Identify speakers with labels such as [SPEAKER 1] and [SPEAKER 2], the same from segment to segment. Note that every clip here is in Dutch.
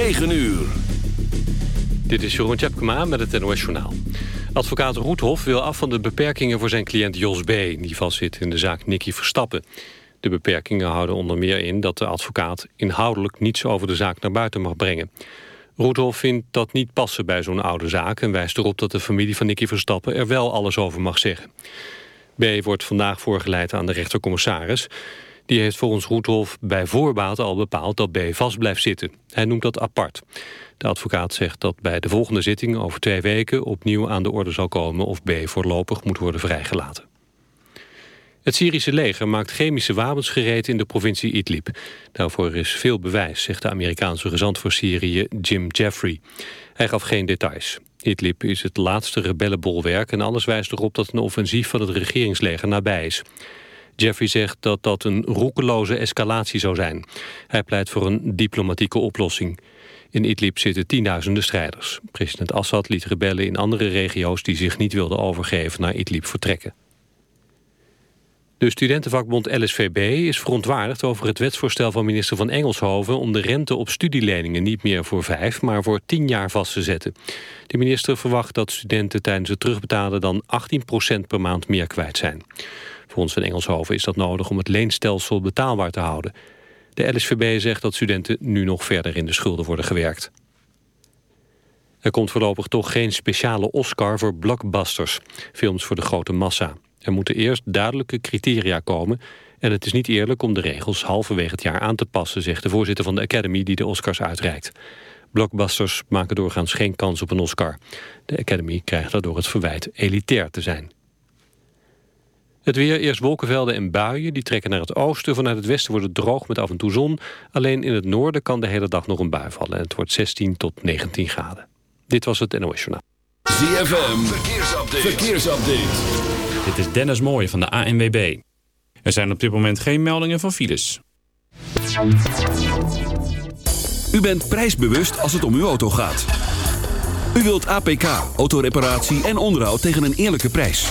[SPEAKER 1] 9 uur.
[SPEAKER 2] Dit is Jeroen Tjepkema met het NOS Journaal. Advocaat Roethoff wil af van de beperkingen voor zijn cliënt Jos B... die vastzit in de zaak Nicky Verstappen. De beperkingen houden onder meer in dat de advocaat... inhoudelijk niets over de zaak naar buiten mag brengen. Roethoff vindt dat niet passen bij zo'n oude zaak... en wijst erop dat de familie van Nicky Verstappen er wel alles over mag zeggen. B wordt vandaag voorgeleid aan de rechtercommissaris... Die heeft volgens Roethoff bij voorbaat al bepaald dat B vast blijft zitten. Hij noemt dat apart. De advocaat zegt dat bij de volgende zitting over twee weken opnieuw aan de orde zal komen of B voorlopig moet worden vrijgelaten. Het Syrische leger maakt chemische wapens gereed in de provincie Idlib. Daarvoor is veel bewijs, zegt de Amerikaanse gezant voor Syrië Jim Jeffrey. Hij gaf geen details. Idlib is het laatste rebellenbolwerk en alles wijst erop dat een offensief van het regeringsleger nabij is. Jeffrey zegt dat dat een roekeloze escalatie zou zijn. Hij pleit voor een diplomatieke oplossing. In Idlib zitten tienduizenden strijders. President Assad liet rebellen in andere regio's die zich niet wilden overgeven naar Idlib vertrekken. De studentenvakbond LSVB is verontwaardigd over het wetsvoorstel van minister van Engelshoven om de rente op studieleningen niet meer voor vijf, maar voor tien jaar vast te zetten. De minister verwacht dat studenten tijdens het terugbetalen dan 18% per maand meer kwijt zijn. Volgens Van Engelshoven is dat nodig om het leenstelsel betaalbaar te houden. De LSVB zegt dat studenten nu nog verder in de schulden worden gewerkt. Er komt voorlopig toch geen speciale Oscar voor blockbusters, films voor de grote massa. Er moeten eerst duidelijke criteria komen en het is niet eerlijk om de regels halverwege het jaar aan te passen, zegt de voorzitter van de Academy die de Oscars uitreikt. Blockbusters maken doorgaans geen kans op een Oscar. De Academy krijgt daardoor het verwijt elitair te zijn. Het weer, eerst wolkenvelden en buien, die trekken naar het oosten. Vanuit het westen wordt het droog met af en toe zon. Alleen in het noorden kan de hele dag nog een bui vallen. En het wordt 16 tot 19 graden. Dit was het NOS Journaal.
[SPEAKER 1] ZFM, verkeersupdate. verkeersupdate.
[SPEAKER 3] Dit is Dennis Mooij van de ANWB. Er zijn op dit moment geen meldingen van files.
[SPEAKER 1] U bent prijsbewust als het om uw auto gaat. U wilt APK, autoreparatie en onderhoud tegen een eerlijke prijs.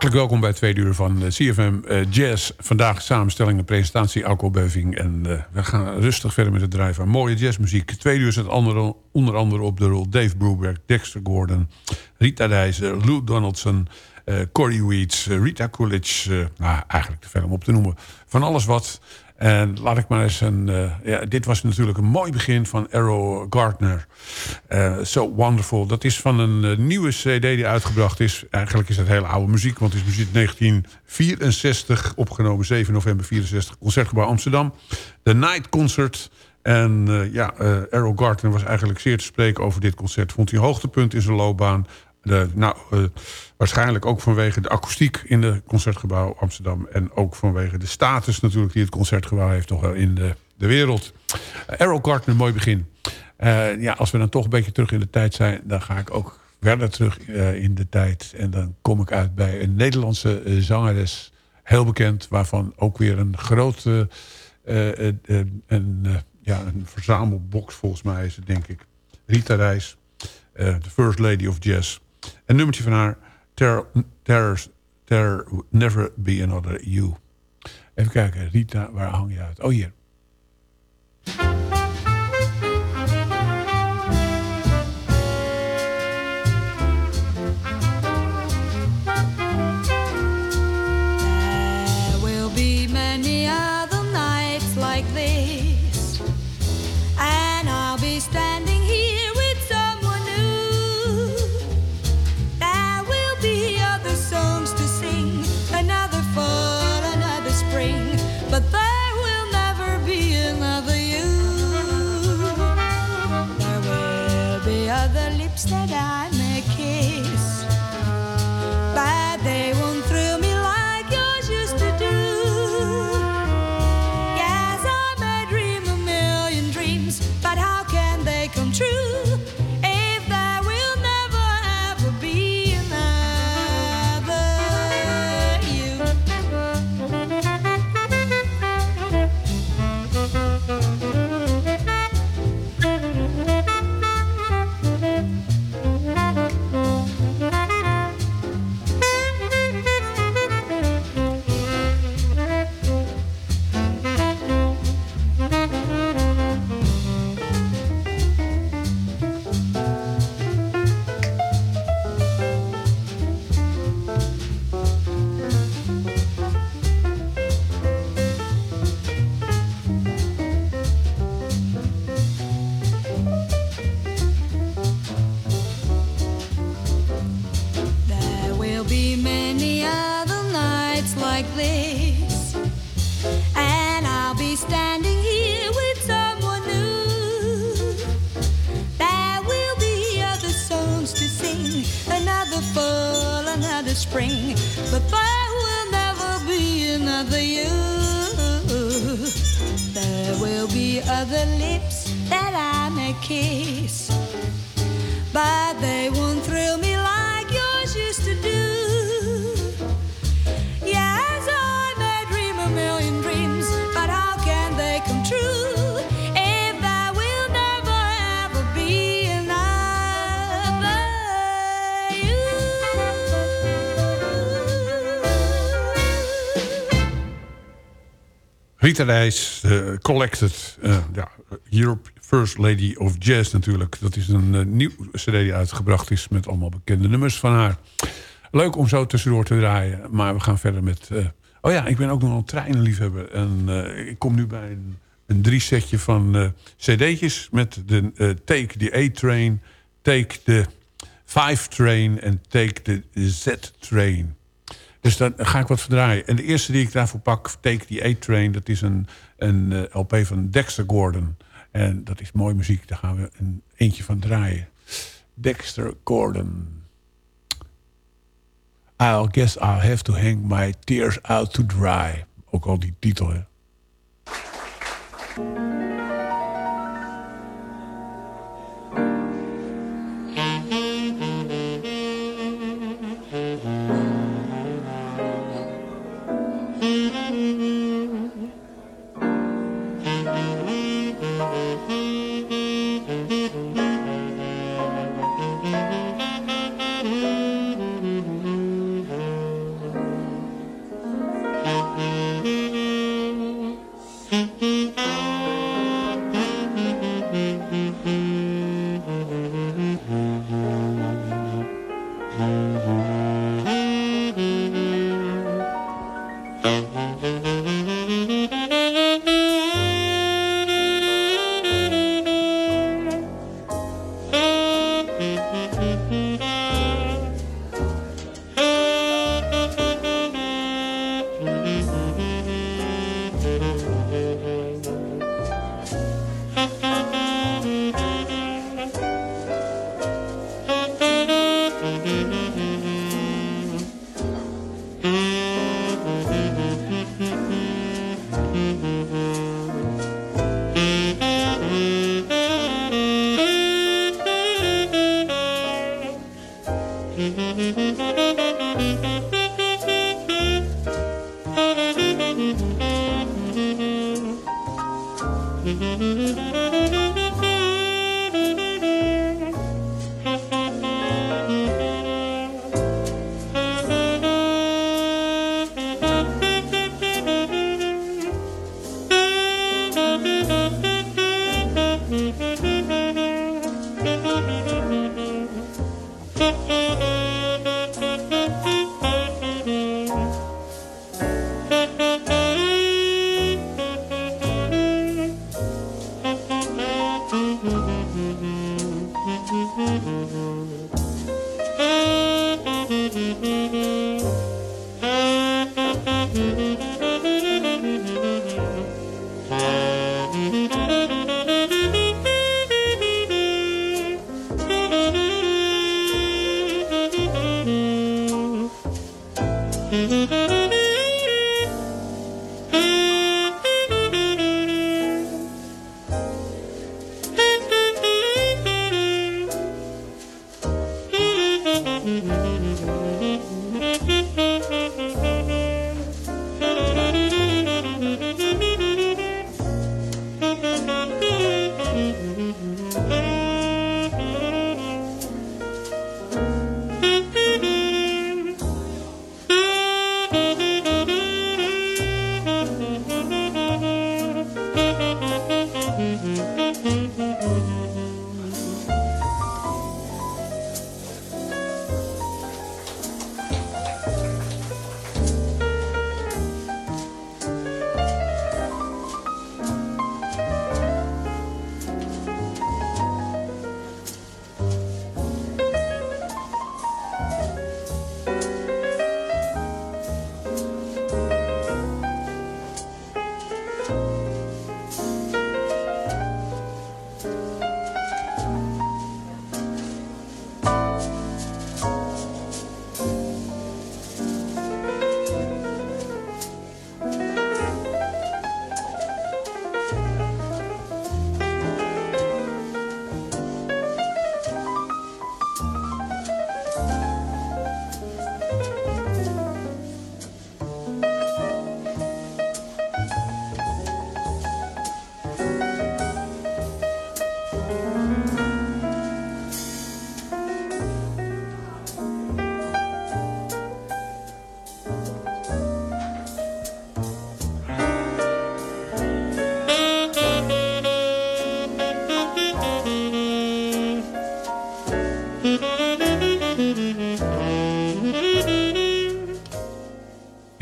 [SPEAKER 4] Hartelijk welkom bij tweede uur van eh, CFM eh, Jazz. Vandaag samenstelling en presentatie Alco Beuving. En uh, we gaan rustig verder met het draaien van mooie jazzmuziek. Tweede uur zit andere, onder andere op de rol Dave Brubeck, Dexter Gordon... Rita Dijzer, Lou Donaldson, uh, Corey Weeds, Rita Coolidge... nou, eigenlijk te ver om op te noemen. Van alles wat... En laat ik maar eens een... Uh, ja, dit was natuurlijk een mooi begin van Arrow Gardner. So Wonderful. Dat is van een uh, nieuwe cd die uitgebracht is. Eigenlijk is het hele oude muziek. Want het is muziek 1964 opgenomen. 7 november 64. Concertgebouw Amsterdam. The Night Concert. En ja, Arrow Gardner was eigenlijk zeer te spreken over dit concert. Vond hij een hoogtepunt in zijn loopbaan. Nou, uh, waarschijnlijk ook vanwege de akoestiek in het Concertgebouw Amsterdam. En ook vanwege de status natuurlijk die het Concertgebouw heeft toch wel in de, de wereld. Uh, Errol een mooi begin. Uh, ja, als we dan toch een beetje terug in de tijd zijn, dan ga ik ook verder terug in de tijd. En dan kom ik uit bij een Nederlandse zangeres, heel bekend, waarvan ook weer een grote een, ja, een verzamelbox volgens mij is het, denk ik. Rita Reis, de First Lady of Jazz. Een nummertje van haar, There, There Never Be Another You. Even kijken, Rita, waar hang je uit? Oh, hier. Rita Reis, uh, Collected. Uh, ja, Europe First Lady of Jazz natuurlijk. Dat is een uh, nieuw cd die uitgebracht is met allemaal bekende nummers van haar. Leuk om zo tussendoor te draaien. Maar we gaan verder met... oh ja, ik ben ook nog een treinenliefhebber. En ik kom nu bij een, een drie setje van cd'tjes... met de Take the A-Train, Take the 5 Train en Take the Z-Train. Dus dan ga ik wat verdraaien. En de eerste die ik daarvoor pak, Take the A-Train... dat is een, een LP van Dexter Gordon... En dat is mooie muziek. Daar gaan we een eentje van draaien. Dexter Gordon. I guess I'll have to hang my tears out to dry. Ook al die titel, hè.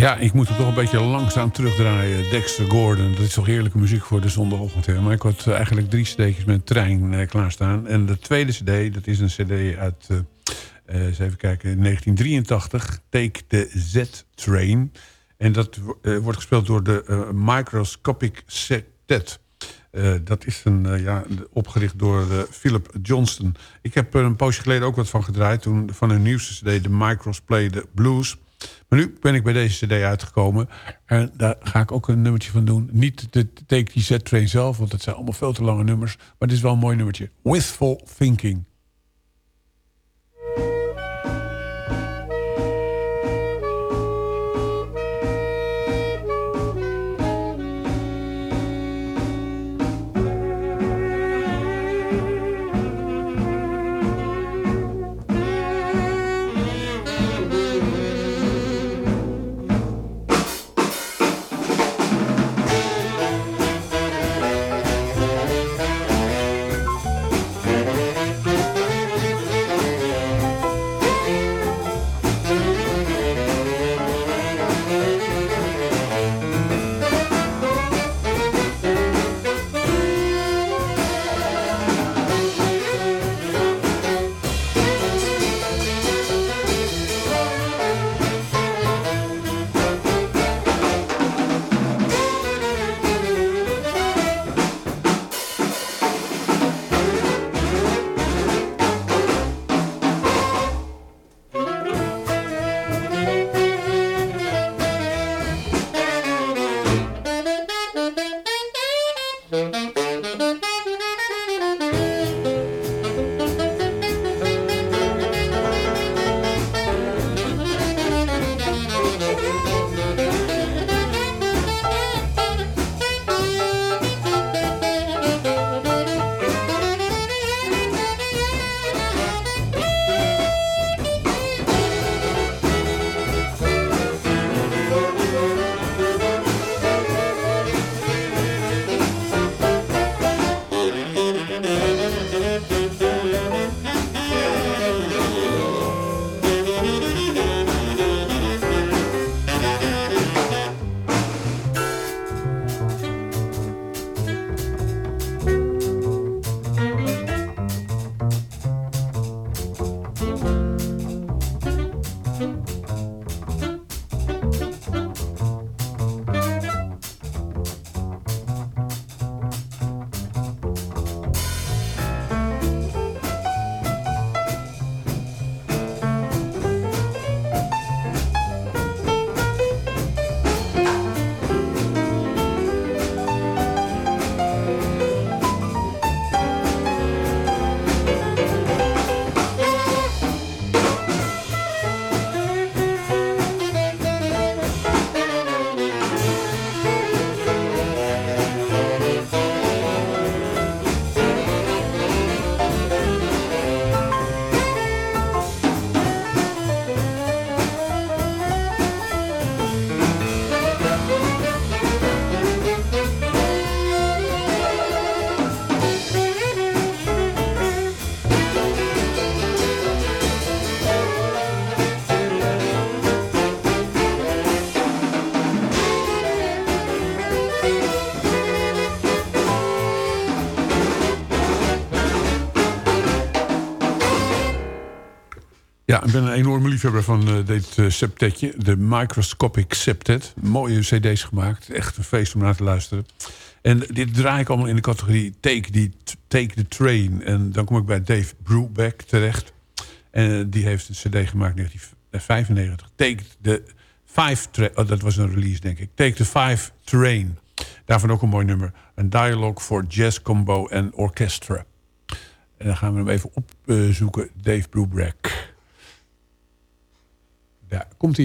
[SPEAKER 4] Ja, ik moet het toch een beetje langzaam terugdraaien. Dexter Gordon, dat is toch heerlijke muziek voor de zondagochtend. Hè? Maar ik had eh, eigenlijk drie steekjes met trein eh, klaarstaan. En de tweede cd, dat is een cd uit, eh, eens even kijken, 1983. Take the Z-Train. En dat wordt gespeeld door de Microscopic Septet. Eh, dat is een, ja, opgericht door Philip Johnston. Ik heb er een poosje geleden ook wat van gedraaid. Toen van hun nieuwste cd, de Micros Play the Blues. Maar nu ben ik bij deze cd uitgekomen. En daar ga ik ook een nummertje van doen. Niet de Take the Z-Train zelf, want dat zijn allemaal veel te lange nummers. Maar dit is wel een mooi nummertje. Wistful Thinking. Ben een enorme liefhebber van eh, dit eh, septetje. De Microscopic Septet. Mooie cd's gemaakt. Echt een feest om naar te luisteren. En dit draai ik allemaal in de categorie Take, the, Take the Train. En dan kom ik bij Dave Brubeck terecht. En eh, die heeft een cd gemaakt in 1995. Take the Five Train. Oh, dat was een release, denk ik. Take the Five Train. Daarvan ook een mooi nummer. Een dialogue voor jazz combo en orchestra. En dan gaan we hem even opzoeken. Dave Brubeck. Daar komt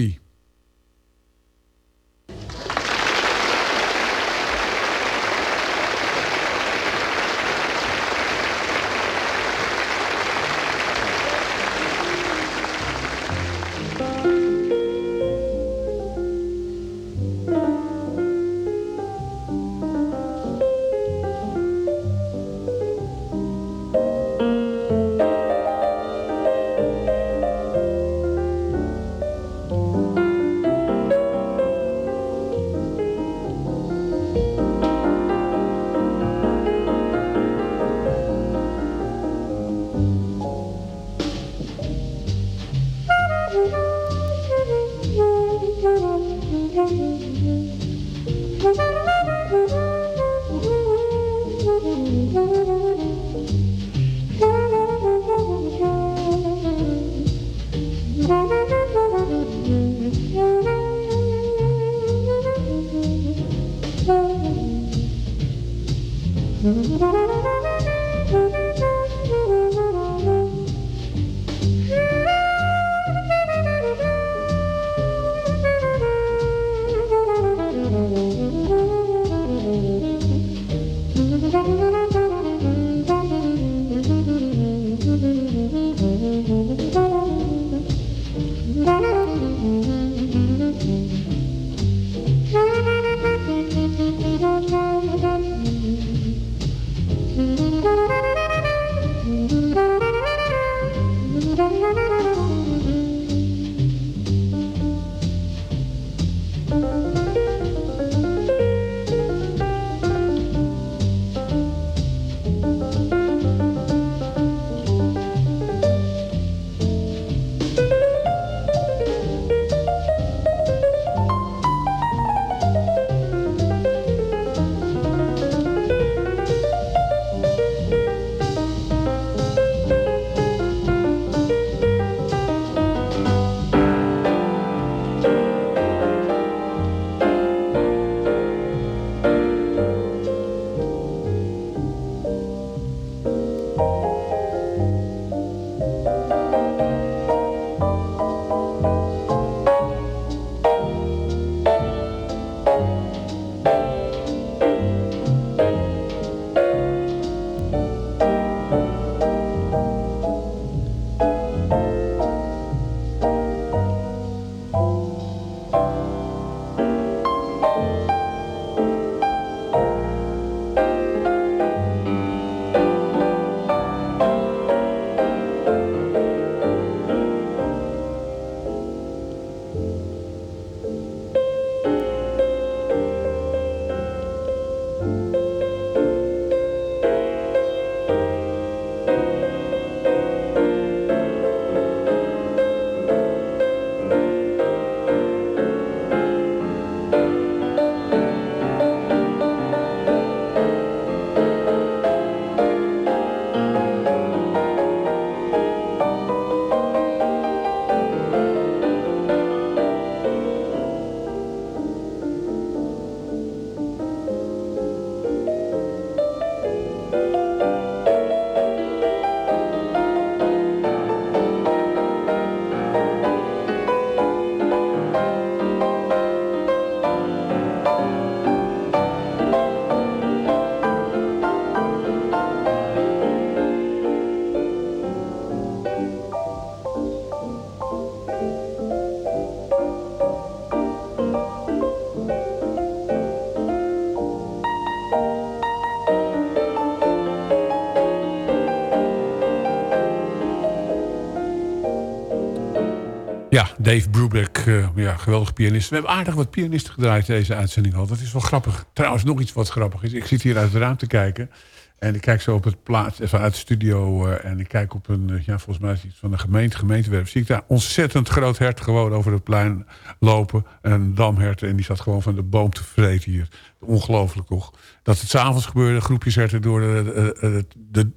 [SPEAKER 4] Dave Brubeck, eh, ja, geweldig pianist. We hebben aardig wat pianisten gedraaid deze uitzending al. Dat is wel grappig. Trouwens, nog iets wat grappig is. Ik zit hier uit het raam te kijken. En ik kijk zo op het plaats, even uit de studio. eh, en ik kijk op een, eh, ja, volgens mij is iets van de gemeente, gemeentewerf. Zie ik daar ontzettend groot hert gewoon over het plein lopen. Een damhert. En die zat gewoon van de boom te vreten hier. Ongelooflijk toch. Dat het s'avonds gebeurde, groepjes herten door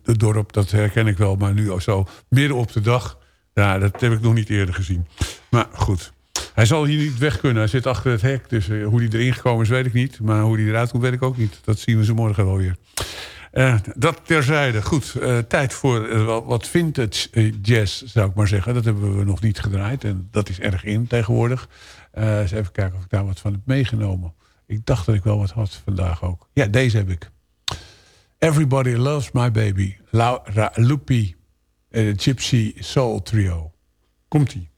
[SPEAKER 4] het dorp. Dat herken ik wel. Maar nu zo midden op de dag. Ja, dat heb ik nog niet eerder gezien. Maar goed. Hij zal hier niet weg kunnen. Hij zit achter het hek. Dus eh, hoe hij erin gekomen is, weet ik niet. Maar hoe hij eruit komt, weet ik ook niet. Dat zien we zo morgen wel weer. Eh, dat terzijde. Goed, eh, tijd voor wat- vintage jazz, zou ik maar zeggen. Dat hebben we nog niet gedraaid. En dat is erg in tegenwoordig. Eens even kijken of ik daar wat van heb meegenomen. Ik dacht dat ik wel wat had vandaag ook. Ja, deze heb ik. Everybody Loves My Baby. Laura. Eh, Gypsy Soul Trio. Komt-ie.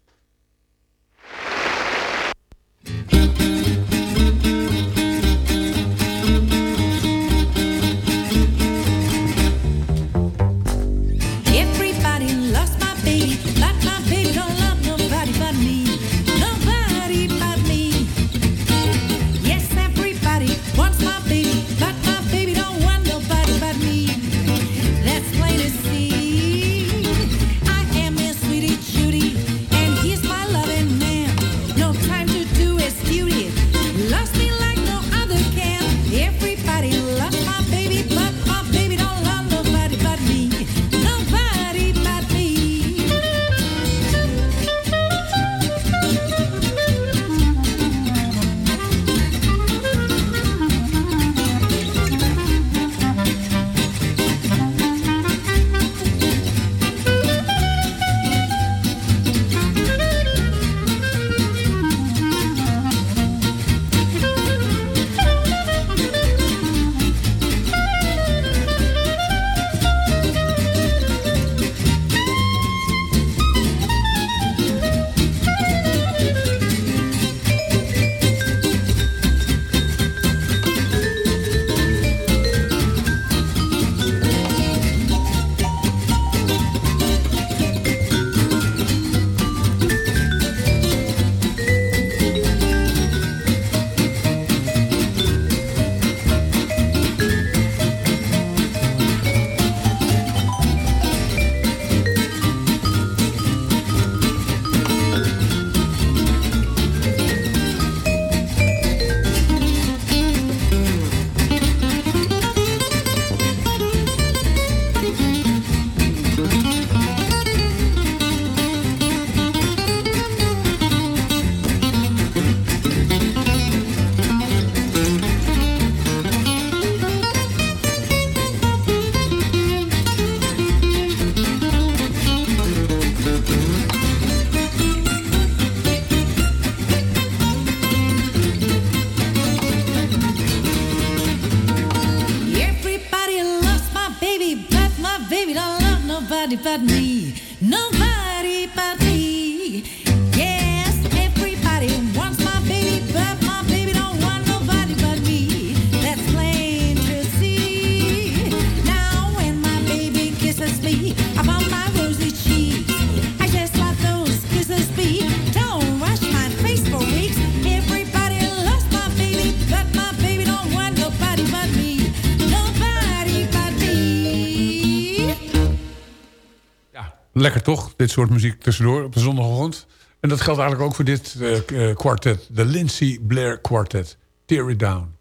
[SPEAKER 4] Lekker toch? Dit soort muziek tussendoor op de zondagochtend. En dat geldt eigenlijk ook voor dit eh, eh, kwartet. De Lindsay Blair Quartet. Tear It Down.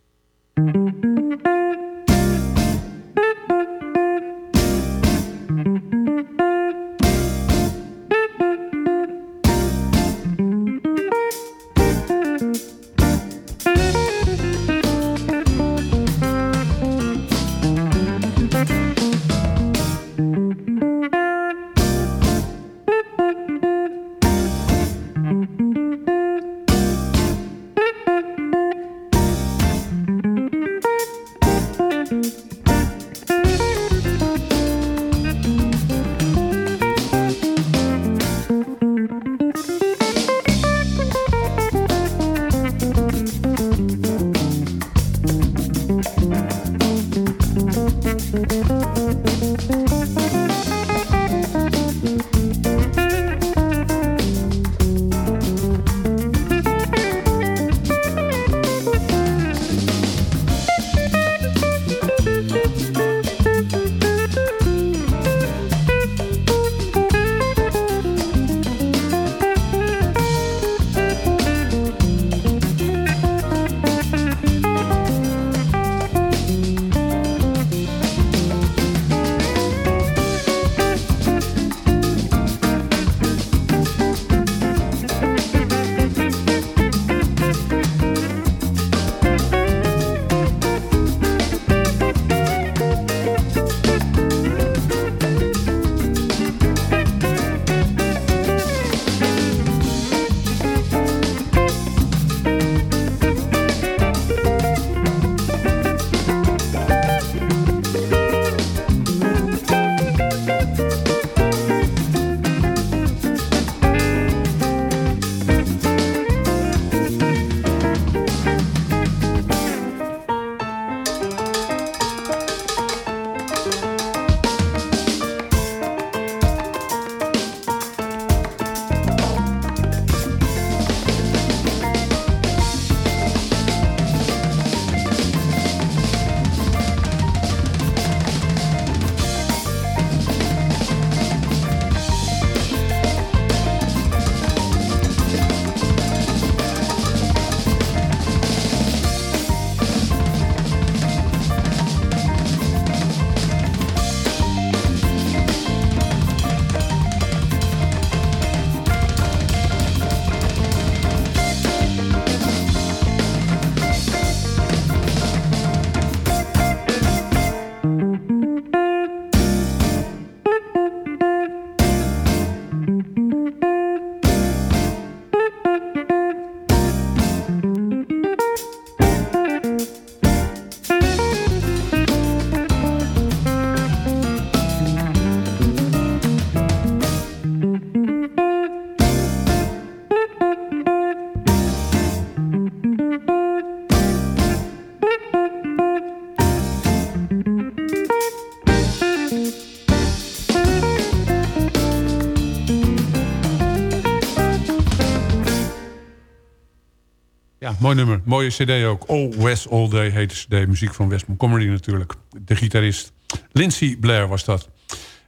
[SPEAKER 4] Mooi nummer. Mooie cd ook. All West All Day heet de cd. Muziek van Wes Montgomery natuurlijk. De gitarist. Lindsay Blair was dat.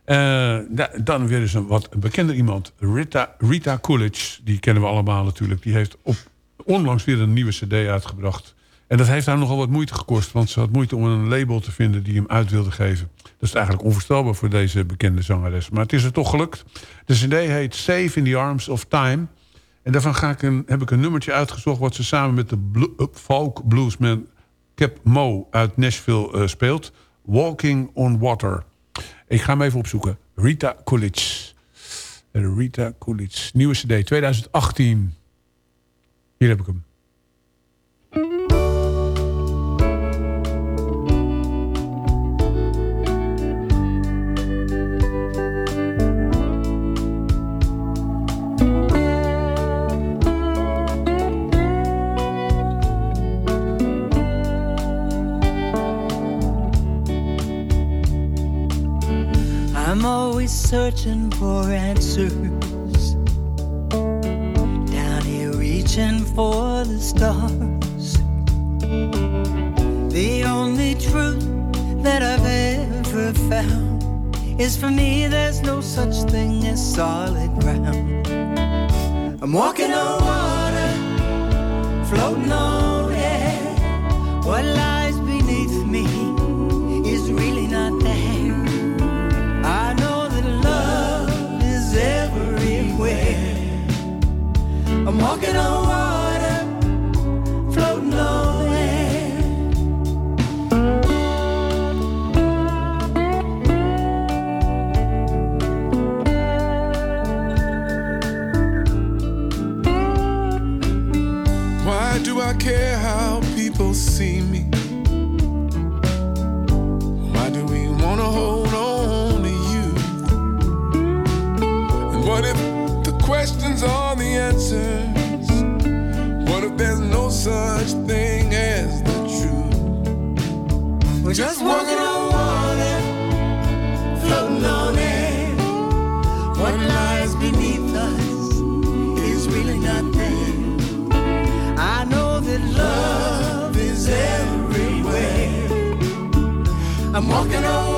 [SPEAKER 4] Eh, da- dan weer eens een wat bekender iemand. Rita, Rita Coolidge. Die kennen we allemaal natuurlijk. Die heeft op, onlangs weer een nieuwe cd uitgebracht. En dat heeft haar nogal wat moeite gekost. Want ze had moeite om een label te vinden die hem uit wilde geven. Dat is eigenlijk onvoorstelbaar voor deze bekende zangeres. Maar het is er toch gelukt. De cd heet Safe in the Arms of Time. En daarvan ga ik heb ik een nummertje uitgezocht... wat ze samen met de uh, folk bluesman Cap Mo uit Nashville eh, speelt. Walking on Water. Ik ga hem even opzoeken. Rita Coolidge. Rita Coolidge. Nieuwe cd 2018. Hier heb ik hem.
[SPEAKER 5] Searching for answers. Down here reaching for the stars. The only truth that I've ever found is for me there's no such thing as solid ground. I'm walking on water, floating on air. What lies walking on just walking on water, floating on air. What lies beneath us is really not there. I know that love is everywhere. I'm walking on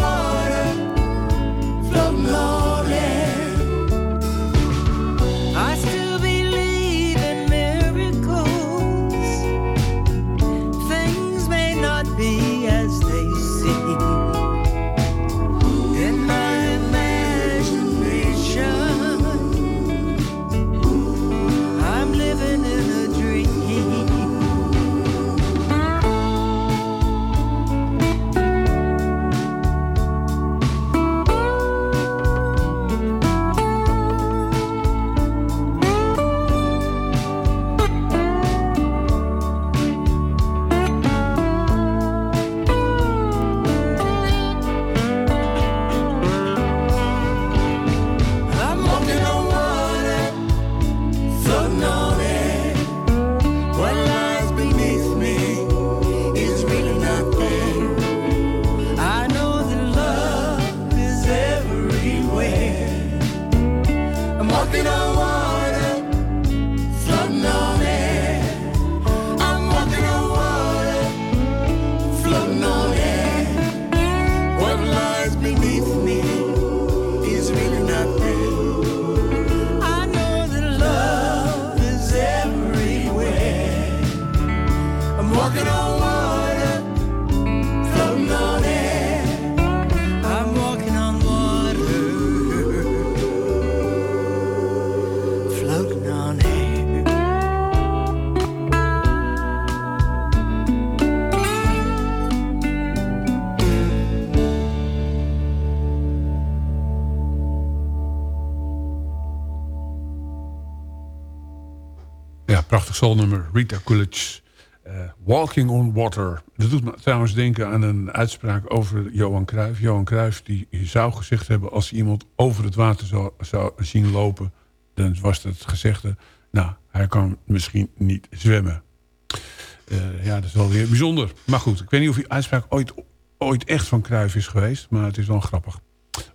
[SPEAKER 4] soulnummer. Rita Coolidge. Eh, Walking on Water. Dat doet me trouwens denken aan een uitspraak over Johan Cruijff. Johan Cruijff die zou gezegd hebben... als iemand over het water zou, zou zien lopen... dan was het gezegde... nou, hij kan misschien niet zwemmen. Eh, ja, dat is wel weer bijzonder. Maar goed, ik weet niet of die uitspraak ooit, ooit echt van Cruijff is geweest... maar het is wel grappig.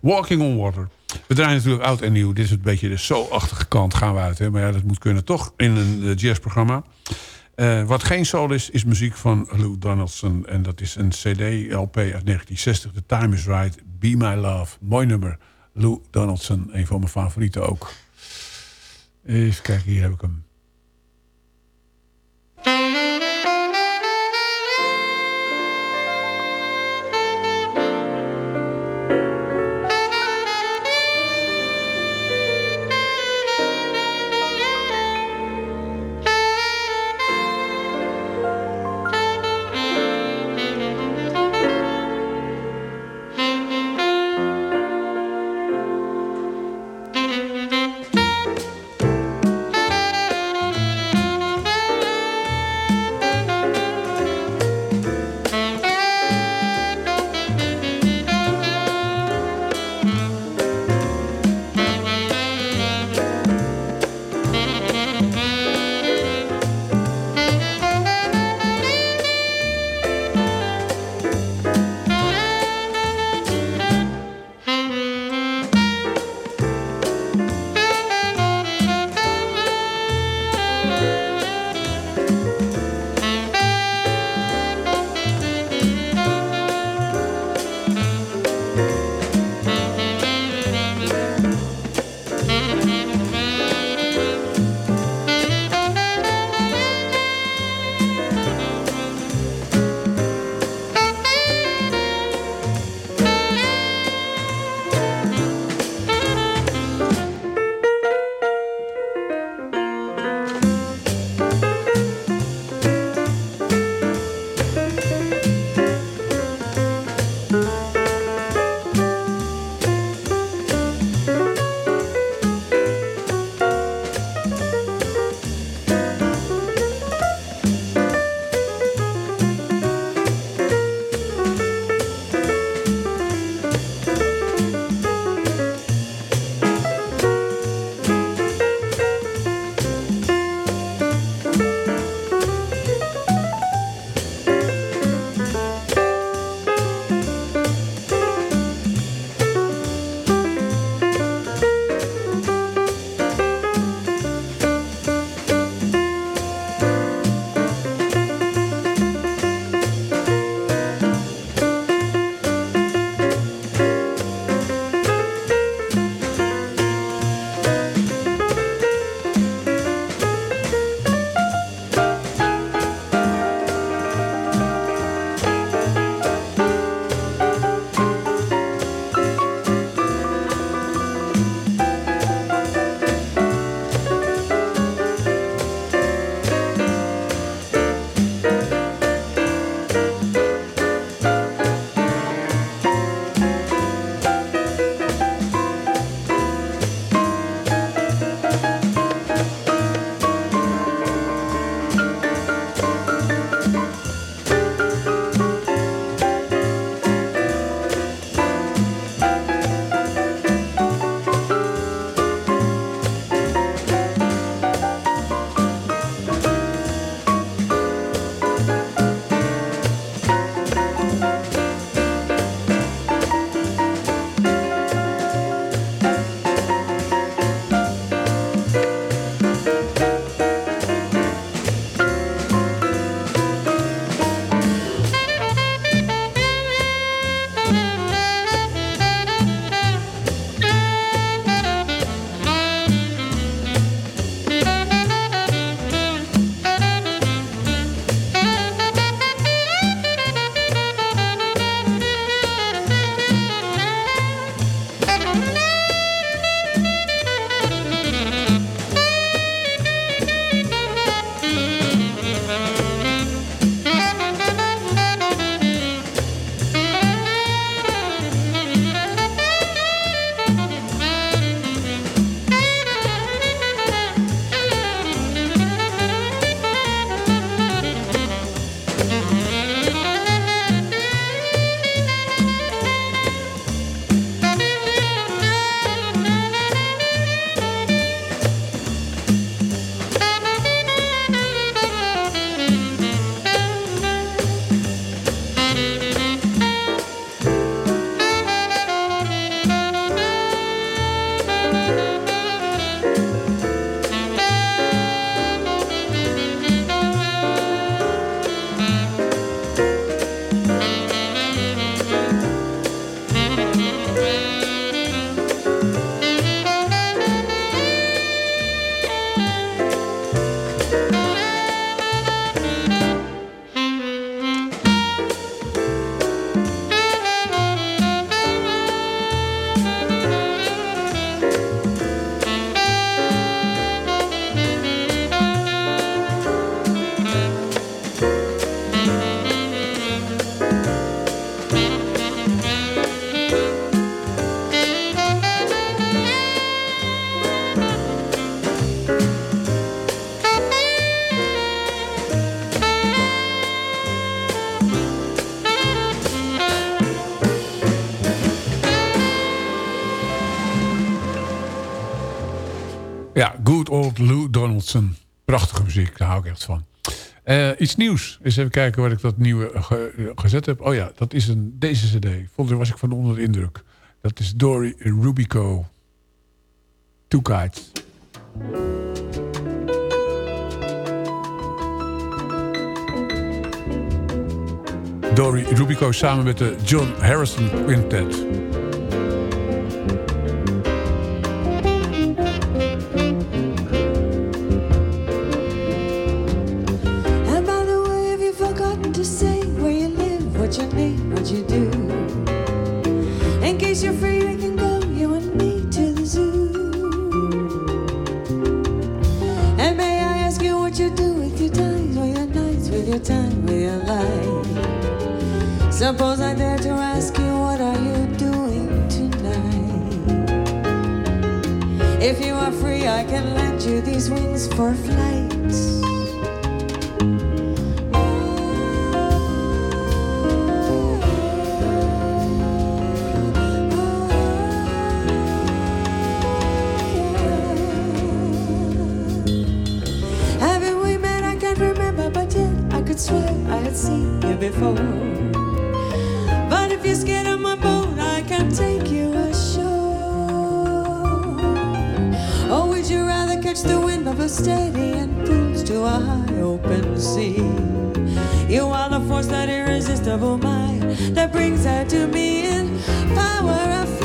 [SPEAKER 4] Walking on Water. We draaien natuurlijk oud en nieuw. Dit is een beetje de zo-achtige kant gaan we uit. Hè? Maar ja, dat moet kunnen toch in een eh, jazzprogramma. Eh, wat geen soul is, is muziek van Lou Donaldson. En dat is een cd-LP uit 1960. The Time is Right, Be My Love. Mooi nummer. Lou Donaldson, een van mijn favorieten ook. Even kijken, hier heb ik hem. een Prachtige muziek, daar hou ik echt van. Eh, iets nieuws. Eens even kijken wat ik dat nieuwe eh, eh, gezet heb. Oh ja, dat is een, deze cd. Volgens was ik van onder de indruk. Dat is Dory Rubico. Two Kites. Dory Rubico samen met de John Harrison Quintet.
[SPEAKER 6] for flights. Have we met? I can't remember, but yet I could swear I had seen you before. steady and pulls to a high open sea. You are the force that irresistible mind that brings that to me in power of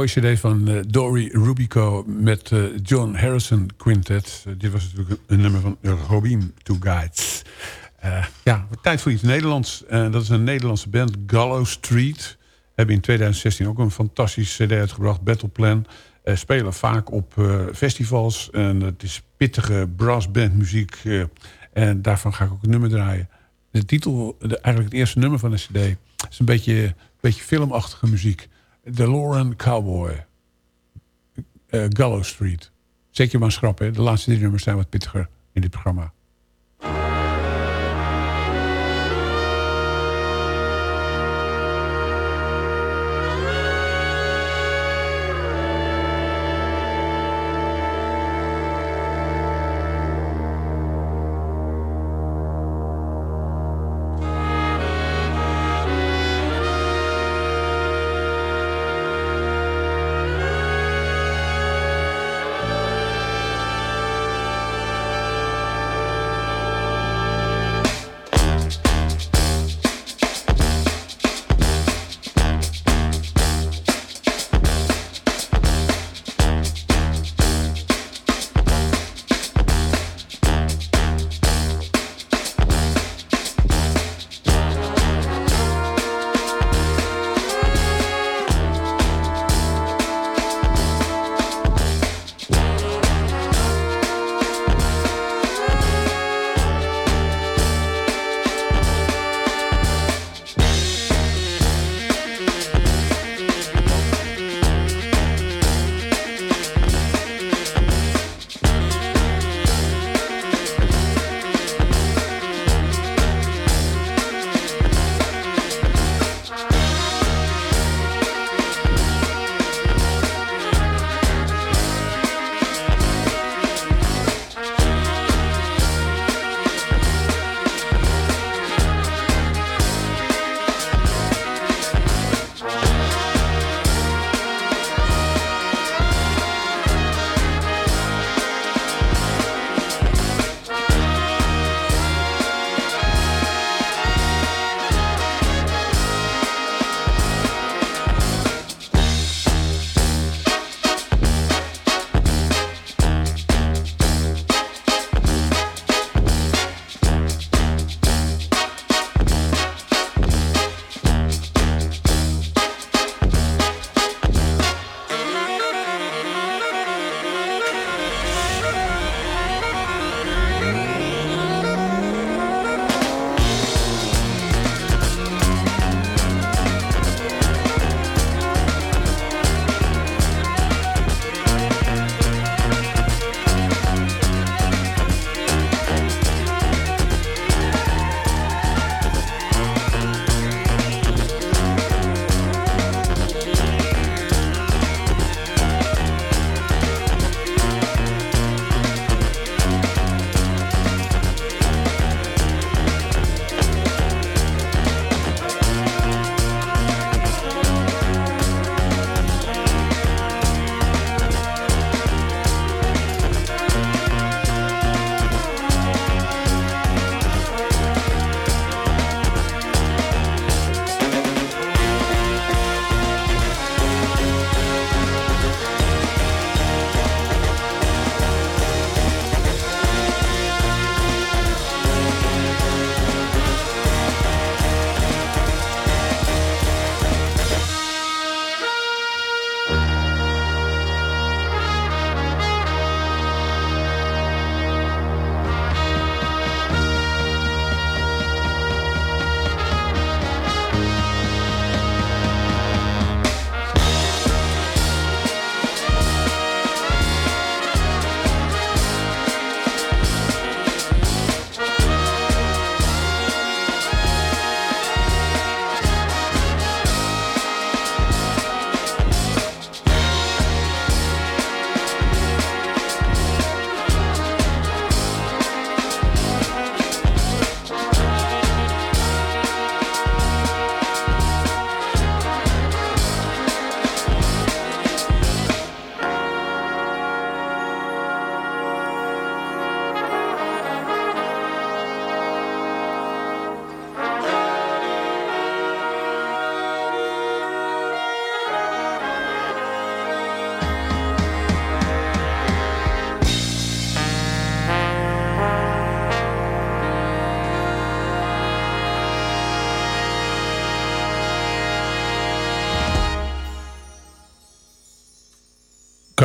[SPEAKER 4] mooie cd van eh, Dory Rubico met eh, John Harrison Quintet. Eh, dit was natuurlijk een nummer van Robin Two Guides. Ja, tijd voor iets Nederlands. Dat is een Nederlandse band, Gallow Street. Hebben in 2016 ook een fantastische cd uitgebracht, Battle Plan. Spelen vaak op festivals. En het is pittige brassbandmuziek. en daarvan ga ik ook een nummer draaien. De titel, de, eigenlijk het eerste nummer van de cd... is een beetje, beetje filmachtige muziek. The Lauren Cowboy. Eh Gallow Street. Je maar schrap, hè. De laatste drie nummers zijn wat pittiger in dit programma.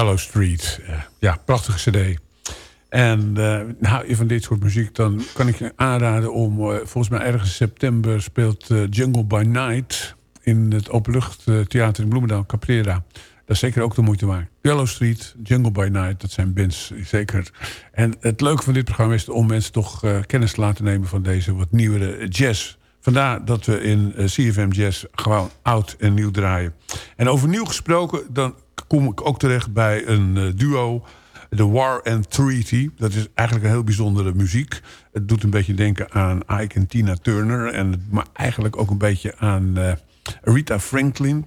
[SPEAKER 7] Callow Street. Eh, ja, prachtige cd. En eh hou je van dit soort muziek, dan kan ik je aanraden om... eh, volgens mij ergens in september speelt eh, Jungle by Night... in het openluchttheater in Bloemendaal, Caprera. Dat is zeker ook de moeite waard. Yellow Street, Jungle by Night, dat zijn bands zeker. En het leuke van dit programma is om mensen toch eh, kennis te laten nemen... van deze wat nieuwere jazz. Vandaar dat we in eh, CFM Jazz gewoon oud en nieuw draaien. En over nieuw gesproken, dan kom ik ook terecht bij een eh, duo... The War and Treaty. Dat is eigenlijk een heel bijzondere muziek. Het doet een beetje denken aan Ike en Tina Turner. En, maar eigenlijk ook een beetje aan eh, Rita Franklin.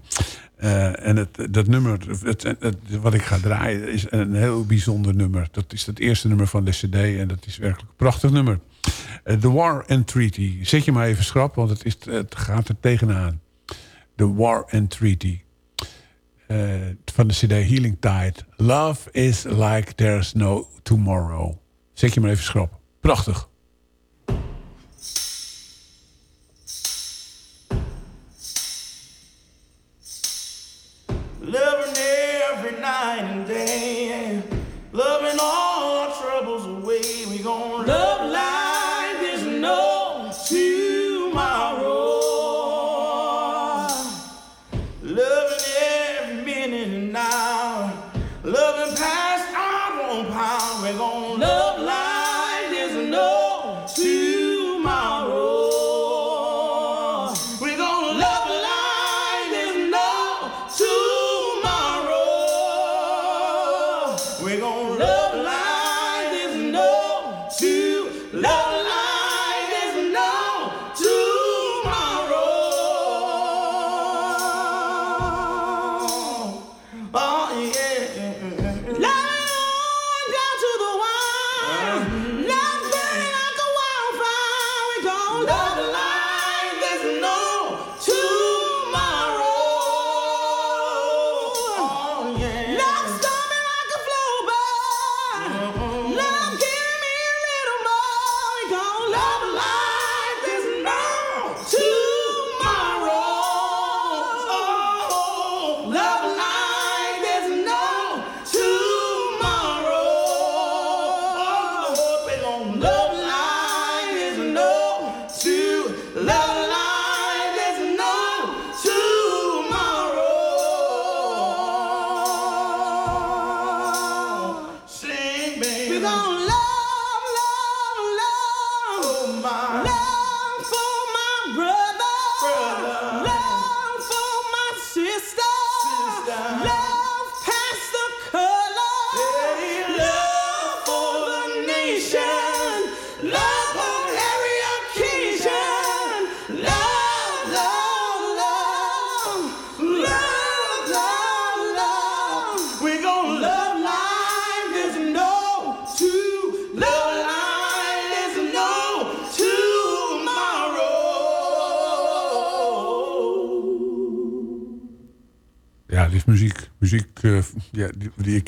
[SPEAKER 7] Eh, en het, dat nummer, het, wat ik ga draaien, is een heel bijzonder nummer. Dat is het eerste nummer van de cd en dat is werkelijk een prachtig nummer. Eh, The War and Treaty. Zet je maar even schrap, want het, is, het gaat er tegenaan. The War and Treaty. Eh, van de cd Healing Tide. Love is like there's no tomorrow. Zet je maar even schrap. Prachtig.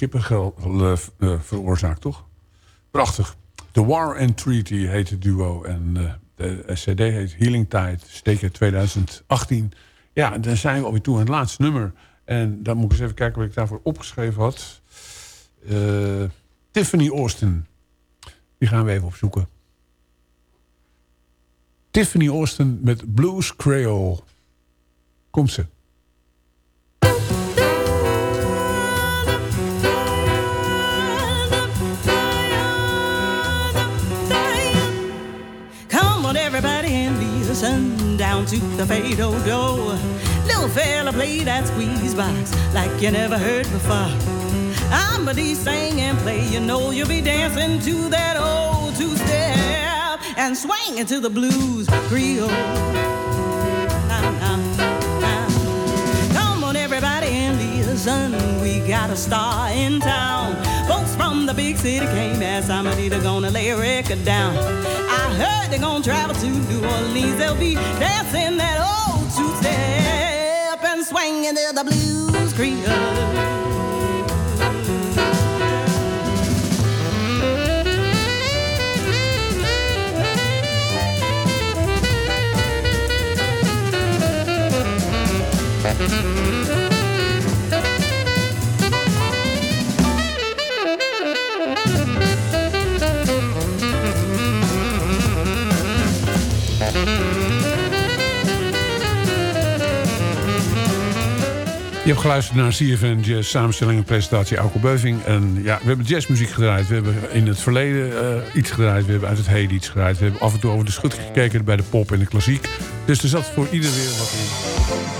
[SPEAKER 7] Kippengel eh, eh, veroorzaakt, toch? Prachtig. The War and Treaty heet het duo. En eh, de cd heet Healing Tide. Steken 2018. Ja, dan zijn we alweer toe aan het laatste nummer. En dan moet ik eens even kijken wat ik daarvoor opgeschreven had. Tiffany Austin. Die gaan we even opzoeken. Tiffany Austin met Blues Creole. Komt ze.
[SPEAKER 8] Down to the fado do. Little fella play that squeeze box like you never heard before. I'm a D sing and play, you know you'll be dancing to that old two step and swinging to the blues Creole. Come on, everybody, and listen. We got a star in town. The big city came as somebody they're gonna lay a record down. I heard they're gonna travel to New Orleans. They'll be dancing that old two step and swinging to the blues Creole.
[SPEAKER 4] Hebt geluisterd naar CFN Jazz, samenstelling en presentatie Auko Beuving. En ja, we hebben jazzmuziek gedraaid. We hebben in het verleden eh, iets gedraaid. We hebben uit het heden iets gedraaid. We hebben af en toe over de schut gekeken bij de pop en de klassiek. Dus er zat voor ieder weer wat in.